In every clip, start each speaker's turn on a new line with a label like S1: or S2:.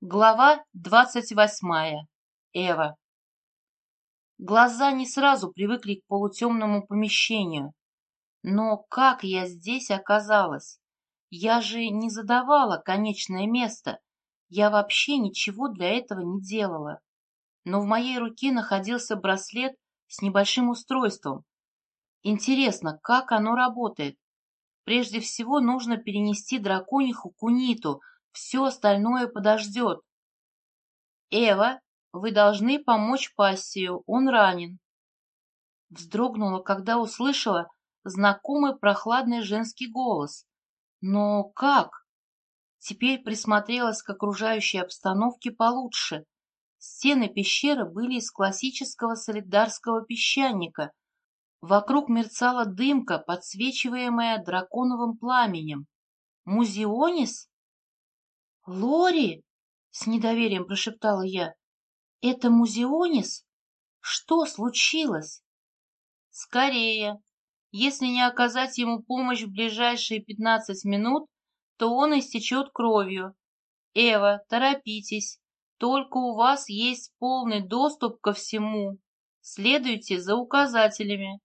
S1: Глава двадцать восьмая. Эва. Глаза не сразу привыкли к полутемному помещению. Но как я здесь оказалась? Я же не задавала конечное место. Я вообще ничего для этого не делала. Но в моей руке находился браслет с небольшим устройством. Интересно, как оно работает? Прежде всего нужно перенести дракониху Куниту — все остальное подождет. Эва, вы должны помочь пассию, он ранен. Вздрогнула, когда услышала знакомый прохладный женский голос. Но как? Теперь присмотрелась к окружающей обстановке получше. Стены пещеры были из классического солидарского песчаника. Вокруг мерцала дымка, подсвечиваемая драконовым пламенем. Музионис? «Лори!» — с недоверием прошептала я. «Это Музионис? Что случилось?» «Скорее! Если не оказать ему помощь в ближайшие пятнадцать минут, то он истечет кровью. Эва, торопитесь, только у вас есть полный доступ ко всему. Следуйте за указателями».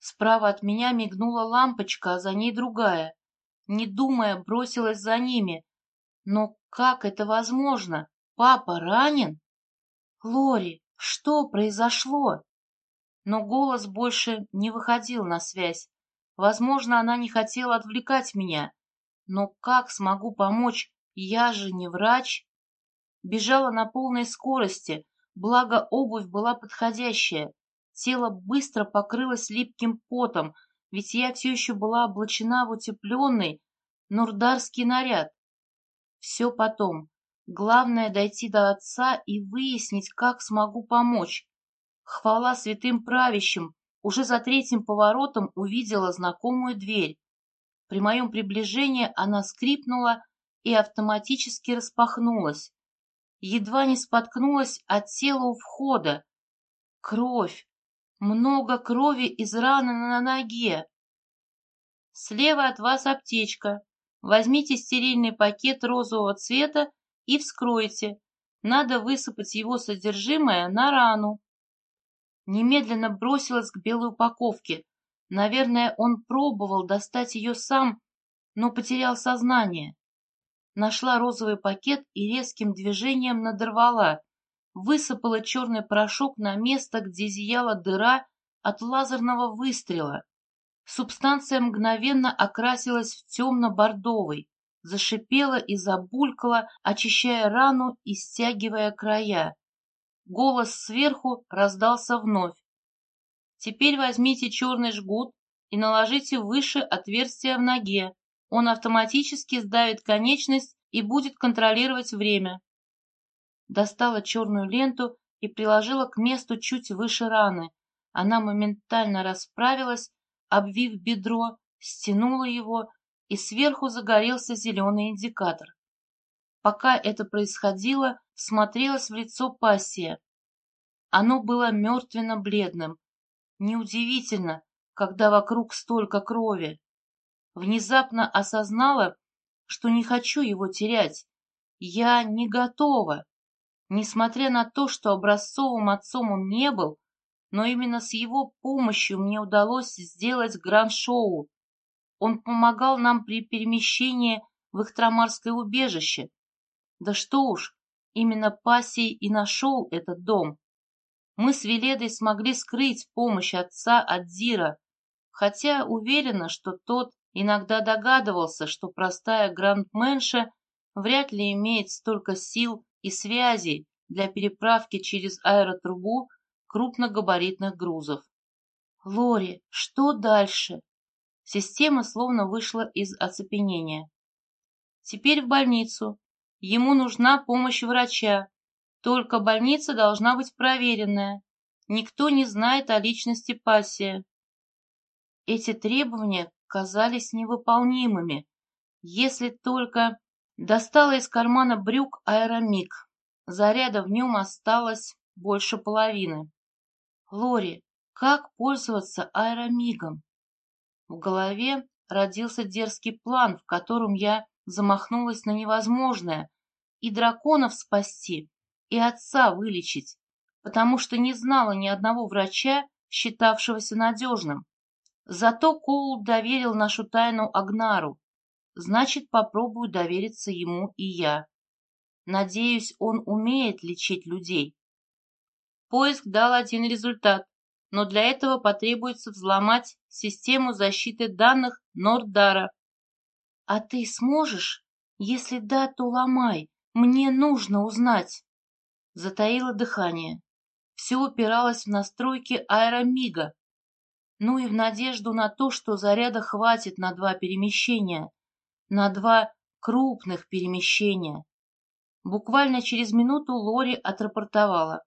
S1: Справа от меня мигнула лампочка, а за ней другая. Не думая, бросилась за ними, но как это возможно? Папа ранен? Лори, что произошло? Но голос больше не выходил на связь. Возможно, она не хотела отвлекать меня. Но как смогу помочь? Я же не врач. Бежала на полной скорости, благо обувь была подходящая. Тело быстро покрылось липким потом, ведь я все еще была облачена в утепленный нурдарский наряд. Все потом. Главное дойти до отца и выяснить, как смогу помочь. Хвала святым правящим, уже за третьим поворотом увидела знакомую дверь. При моем приближении она скрипнула и автоматически распахнулась. Едва не споткнулась от тела у входа. Кровь. Много крови из раны на ноге. Слева от вас аптечка. Возьмите стерильный пакет розового цвета и вскройте. Надо высыпать его содержимое на рану. Немедленно бросилась к белой упаковке. Наверное, он пробовал достать ее сам, но потерял сознание. Нашла розовый пакет и резким движением надорвала. Высыпала черный порошок на место, где зияла дыра от лазерного выстрела. Субстанция мгновенно окрасилась в темно-бордовый, зашипела и забулькала, очищая рану и стягивая края. Голос сверху раздался вновь. «Теперь возьмите черный жгут и наложите выше отверстия в ноге. Он автоматически сдавит конечность и будет контролировать время». Достала черную ленту и приложила к месту чуть выше раны. Она моментально расправилась обвив бедро, стянула его, и сверху загорелся зеленый индикатор. Пока это происходило, смотрелось в лицо пассия. Оно было мертвенно-бледным. Неудивительно, когда вокруг столько крови. Внезапно осознала, что не хочу его терять. Я не готова. Несмотря на то, что образцовым отцом он не был, но именно с его помощью мне удалось сделать гранд-шоу. Он помогал нам при перемещении в Ихтрамарское убежище. Да что уж, именно Пассий и нашел этот дом. Мы с Веледой смогли скрыть помощь отца от Дира, хотя уверена, что тот иногда догадывался, что простая грандменша вряд ли имеет столько сил и связей для переправки через аэротрубу крупногабаритных грузов. «Лори, что дальше?» Система словно вышла из оцепенения. «Теперь в больницу. Ему нужна помощь врача. Только больница должна быть проверенная. Никто не знает о личности пассия». Эти требования казались невыполнимыми, если только достала из кармана брюк аэромик. Заряда в нем осталось больше половины. Лори, как пользоваться аэромигом? В голове родился дерзкий план, в котором я замахнулась на невозможное, и драконов спасти, и отца вылечить, потому что не знала ни одного врача, считавшегося надежным. Зато Коул доверил нашу тайну Агнару, значит, попробую довериться ему и я. Надеюсь, он умеет лечить людей. Поиск дал один результат, но для этого потребуется взломать систему защиты данных Нордара. А ты сможешь? Если да, то ломай. Мне нужно узнать. Затаило дыхание. Все упиралось в настройки аэромига. Ну и в надежду на то, что заряда хватит на два перемещения. На два крупных перемещения. Буквально через минуту Лори отрапортовала.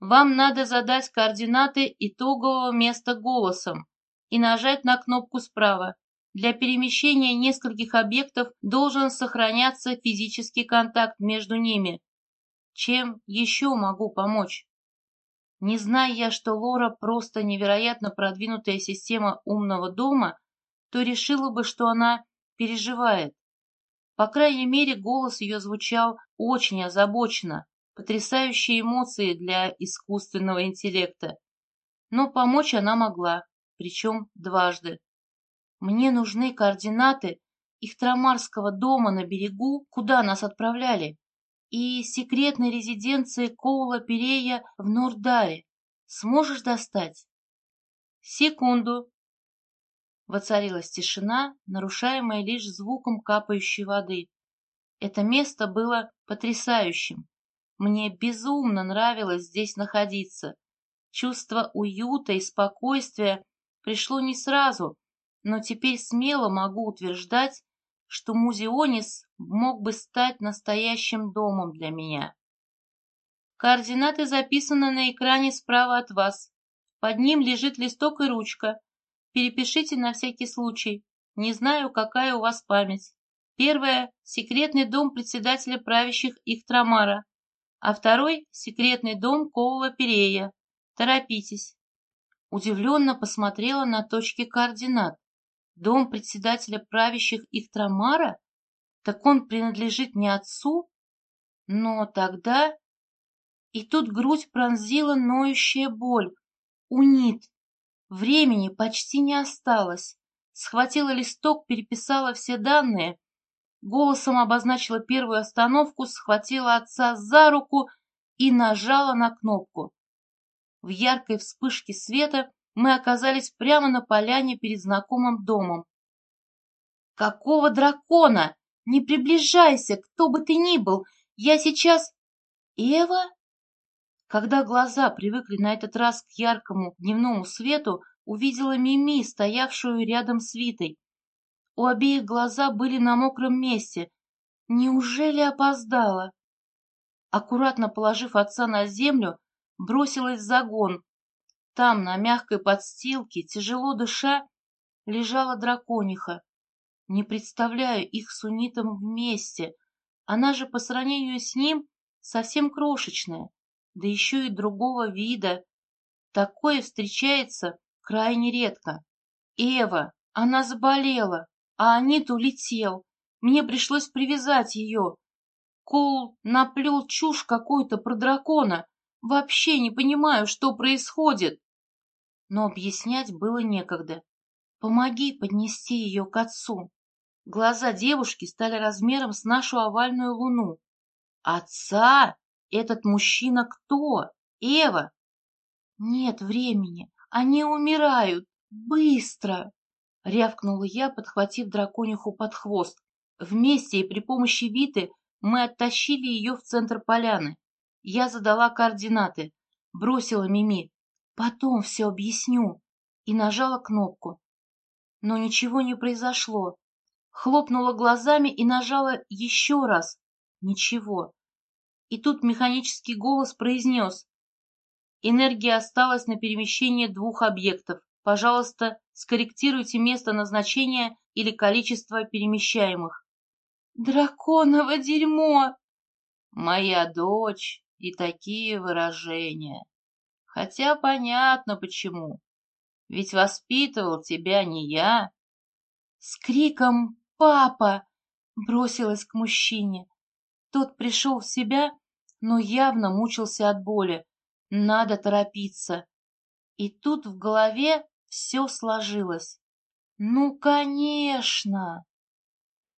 S1: Вам надо задать координаты итогового места голосом и нажать на кнопку справа. Для перемещения нескольких объектов должен сохраняться физический контакт между ними. Чем еще могу помочь? Не зная я, что Лора просто невероятно продвинутая система умного дома, то решила бы, что она переживает. По крайней мере, голос ее звучал очень озабоченно, Потрясающие эмоции для искусственного интеллекта. Но помочь она могла, причем дважды. Мне нужны координаты их Трамарского дома на берегу, куда нас отправляли, и секретной резиденции Коула Перея в Нордаре. Сможешь достать? Секунду. Воцарилась тишина, нарушаемая лишь звуком капающей воды. Это место было потрясающим. Мне безумно нравилось здесь находиться. Чувство уюта и спокойствия пришло не сразу, но теперь смело могу утверждать, что Музионис мог бы стать настоящим домом для меня. Координаты записаны на экране справа от вас. Под ним лежит листок и ручка. Перепишите на всякий случай. Не знаю, какая у вас память. Первое – секретный дом председателя правящих Ихтрамара а второй — секретный дом Коула Перея. Торопитесь. Удивленно посмотрела на точки координат. Дом председателя правящих Ихтрамара? Так он принадлежит не отцу? Но тогда... И тут грудь пронзила ноющая боль. Унит. Времени почти не осталось. Схватила листок, переписала все данные — голосом обозначила первую остановку, схватила отца за руку и нажала на кнопку. В яркой вспышке света мы оказались прямо на поляне перед знакомым домом. «Какого дракона? Не приближайся, кто бы ты ни был! Я сейчас...» «Эва?» Когда глаза привыкли на этот раз к яркому дневному свету, увидела Мими, стоявшую рядом с Витой. У обеих глаза были на мокром месте. Неужели опоздала? Аккуратно положив отца на землю, бросилась в загон. Там, на мягкой подстилке, тяжело дыша, лежала дракониха. Не представляю их с унитом вместе. Она же по сравнению с ним совсем крошечная, да еще и другого вида. Такое встречается крайне редко. Эва, она заболела а Анит улетел. Мне пришлось привязать ее. Кол наплел чушь какую-то про дракона. Вообще не понимаю, что происходит. Но объяснять было некогда. Помоги поднести ее к отцу. Глаза девушки стали размером с нашу овальную луну. Отца? Этот мужчина кто? Эва? Нет времени. Они умирают. Быстро! — рявкнула я, подхватив дракониху под хвост. Вместе и при помощи Виты мы оттащили ее в центр поляны. Я задала координаты, бросила Мими. «Потом все объясню» и нажала кнопку. Но ничего не произошло. Хлопнула глазами и нажала еще раз. Ничего. И тут механический голос произнес. Энергия осталась на перемещение двух объектов. Пожалуйста, скорректируйте место назначения или количество перемещаемых. Драконово дерьмо! Моя дочь и такие выражения. Хотя понятно почему. Ведь воспитывал тебя не я. С криком «Папа!» бросилась к мужчине. Тот пришел в себя, но явно мучился от боли. Надо торопиться. И тут в голове все сложилось. Ну, конечно!